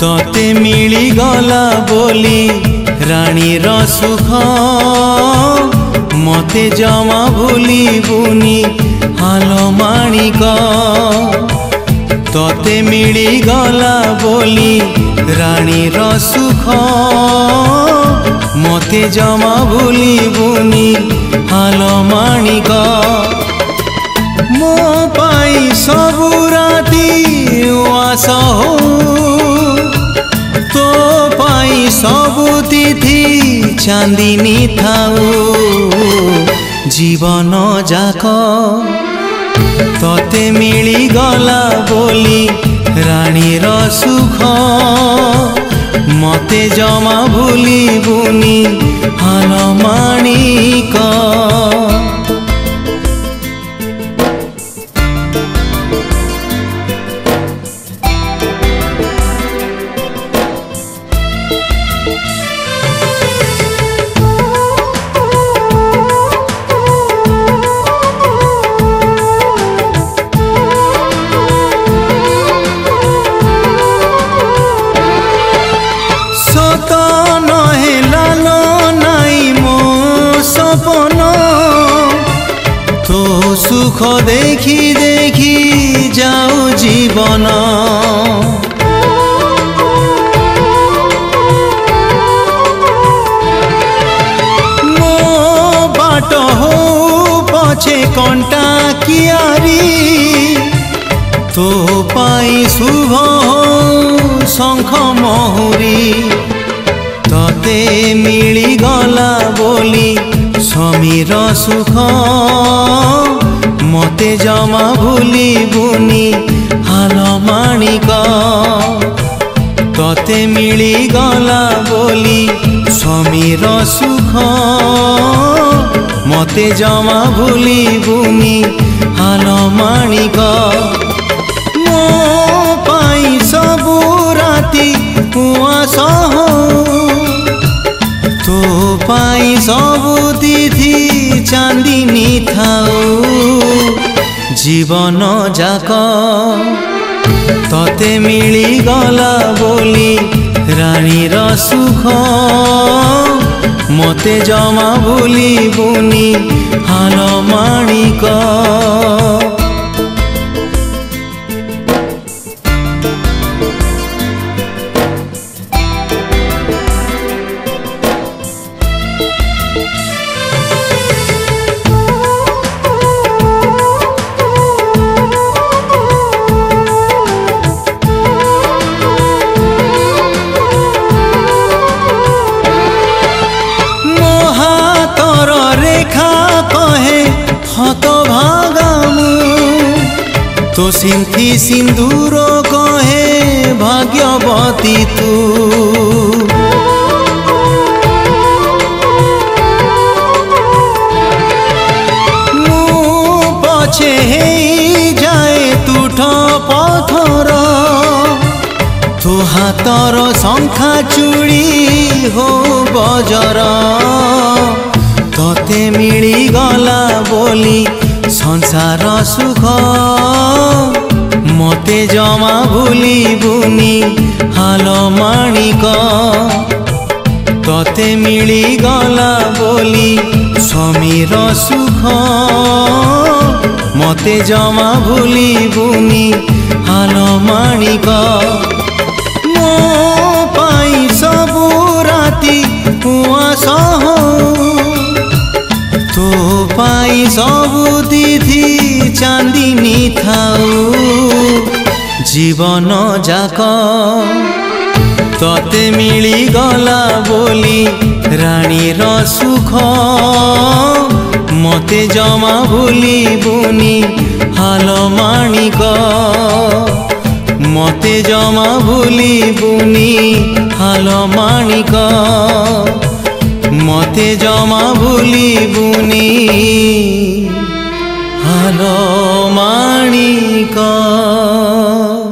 ତତେ ମିଳିଗଲା ବୋଲି ରାଣୀର ସୁଖ ମତେ ଜମା ଭୁଲିବୁନି ହାଲ ମାଣିକ ତତେ ମିଳିଗଲା ବୋଲି ରାଣୀର ସୁଖ ମତେ ଜମା ଭୁଲିବୁନି ହାଲ ମାଣିକ ମୋ ପାଇଁ ସବୁ ରାତି ଚାନ୍ଦିନୀ ଥାଉ ଜୀବନ ଯାକ ତତେ ମିଳିଗଲା ବୋଲି ରାଣୀର ସୁଖ ମତେ ଜମା ଭୁଲିବୁନି ହାଲ ମାଣିକ সুখ দেখি দেখি যাও জীবন ମୋ ବାଟ ହଉ ପଛେ କଣ୍ଟା କିଆରି ତୋ ପାଇଁ ଶୁଭ ଶଙ୍ଖ ମହୁରୀ ତତେ ମିଳିଗଲା ବୋଲି সমীর সুখ তেজমা ভুলি বুনি হাল মাণিক তে মিলি গলা বলি স্বামীর সুখ মতে জমা ভুলি বুনি হাল মাণিক মো পাই সবু রাতি কুয়াশ হো তো পাই সবু দিধি চাঁদিনী থাও জীবন যাক তে মিলিগলা বলি রানীর সুখ মতে জমা বুলিবুনি হাল মাণিক ସିନ୍ଥି ସିନ୍ଦୁର କହେ ଭାଗ୍ୟବତୀ ତୁ ହାତର ଶଙ୍ଖା ଚୁଡ଼ି ହୋ ବଜର ତୋତେ ମିଳିଗଲା ବୋଲି ସଂସାର ସୁଖ जमा भुली हालो मिली गला बोली स्वामी र सुख मते जमा भुली हालो भुलि हालमाणिक मै सबुराति জীবন যাক মিলি গলা বলি রাণীর সুখ মতে জমা বুনি হাল মাণিক মতে জমা বুনি হাল মাণিক মতে জমা বুনি হাল মাণিক